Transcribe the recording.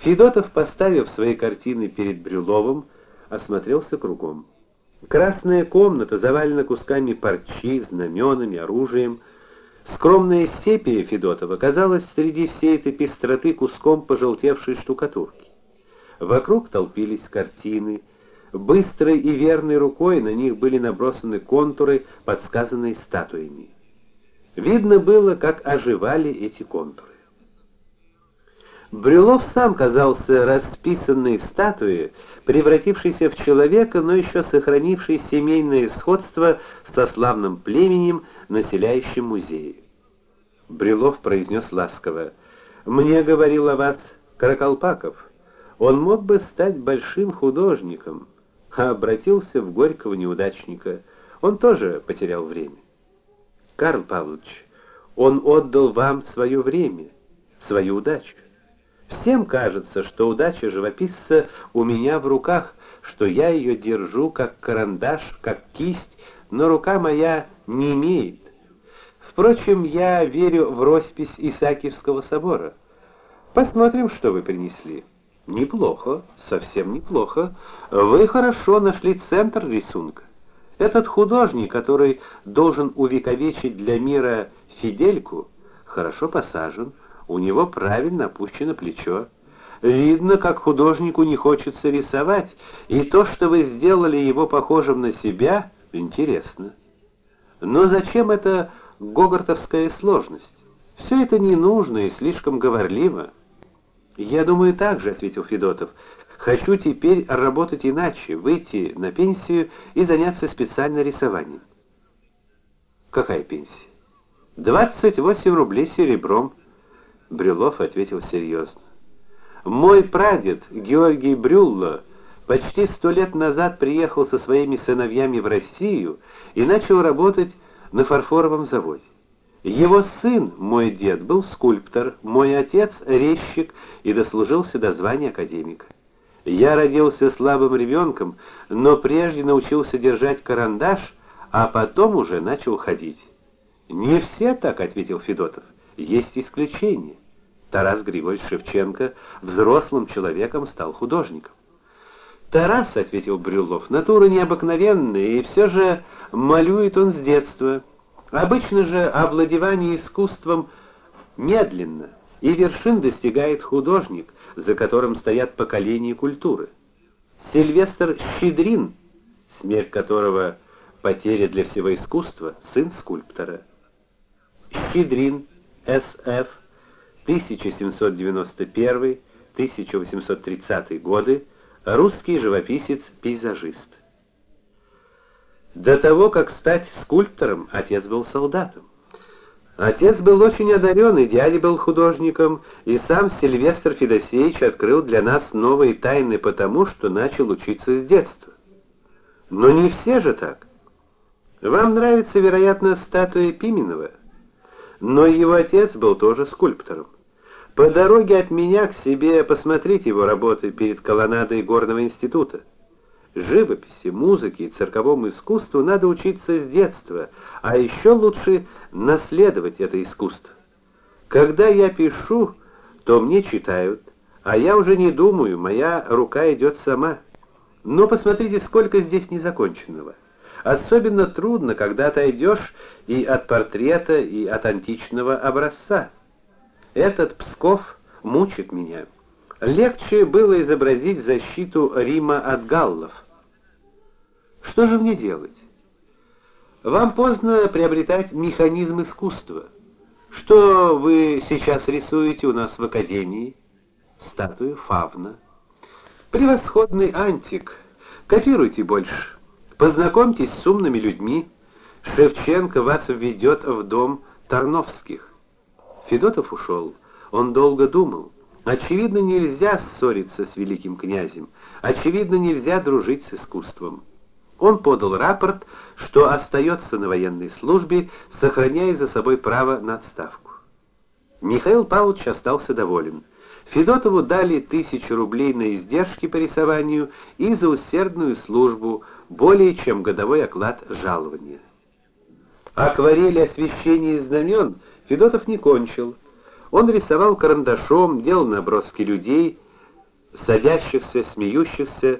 Федотов, поставив свои картины перед Брюловым, осмотрелся кругом. Красная комната завалена кусками парчи, знаменами, оружием. Скромная сепия Федотова казалась среди всей этой пестроты куском пожелтевшей штукатурки. Вокруг толпились картины. Быстрой и верной рукой на них были набросаны контуры, подсказанные статуями. Видно было, как оживали эти контуры. Брюлов сам казался расписанной статуей, превратившейся в человека, но еще сохранившей семейное сходство со славным племенем, населяющим музей. Брюлов произнес ласково: "Мне говорил о вас Каракалпаков. Он мог бы стать большим художником, а обратился в горького неудачника. Он тоже потерял время. Карл Павлович, он отдал вам свое время, свою удачу. Всем кажется, что удача живописца у меня в руках, что я ее держу как карандаш, как кисть, но рука моя не имеет. Впрочем, я верю в роспись Исаакиевского собора. Посмотрим, что вы принесли. Неплохо, совсем неплохо. Вы хорошо нашли центр рисунка. Этот художник, который должен увековечить для мира Фидельку, хорошо посажен у него правильно опущено плечо. Видно, как художнику не хочется рисовать, и то, что вы сделали его похожим на себя, интересно. Но зачем эта гогартовская сложность? Все это не нужно и слишком говорливо. Я думаю так же, ответил Федотов. Хочу теперь работать иначе, выйти на пенсию и заняться специально рисованием. Какая пенсия? 28 рублей серебром. Брюлов ответил серьезно. Мой прадед Георгий Брюлло почти сто лет назад приехал со своими сыновьями в Россию и начал работать на фарфоровом заводе. Его сын, мой дед, был скульптор, мой отец резчик и дослужился до звания академика. Я родился слабым ребенком, но прежде научился держать карандаш, а потом уже начал ходить. Не все так, ответил Федотов. Есть исключения. Тарас Григорьевич Шевченко взрослым человеком стал художником. Тарас, ответил Брюлов, натура необыкновенная, и все же малюет он с детства. Обычно же овладевание искусством медленно, и вершин достигает художник, за которым стоят поколения культуры. Сильвестр Щедрин, смерть которого потеря для всего искусства, сын скульптора. Щедрин, С.Ф. 1791-1830 годы, русский живописец-пейзажист. До того, как стать скульптором, отец был солдатом. Отец был очень одарен, и дядя был художником, и сам Сильвестр Федосеевич открыл для нас новые тайны потому, что начал учиться с детства. Но не все же так. Вам нравится, вероятно, статуя Пименова? Но его отец был тоже скульптором. По дороге от меня к себе посмотреть его работы перед колоннадой горного института. Живописи, музыке и цирковому искусству надо учиться с детства, а еще лучше наследовать это искусство. Когда я пишу, то мне читают, а я уже не думаю, моя рука идет сама. Но посмотрите, сколько здесь незаконченного. Особенно трудно, когда отойдешь и от портрета, и от античного образца. Этот Псков мучит меня. Легче было изобразить защиту Рима от галлов. Что же мне делать? Вам поздно приобретать механизм искусства. Что вы сейчас рисуете у нас в академии? Статую Фавна. Превосходный антик. Копируйте больше. Познакомьтесь с умными людьми. Шевченко вас введет в дом Тарновских. Федотов ушел. Он долго думал. Очевидно, нельзя ссориться с великим князем. Очевидно, нельзя дружить с искусством. Он подал рапорт, что остается на военной службе, сохраняя за собой право на отставку. Михаил Павлович остался доволен. Федотову дали тысячу рублей на издержки по рисованию и за усердную службу более чем годовой оклад жалования. Акварели освещения знамен Федотов не кончил. Он рисовал карандашом, делал наброски людей, садящихся, смеющихся,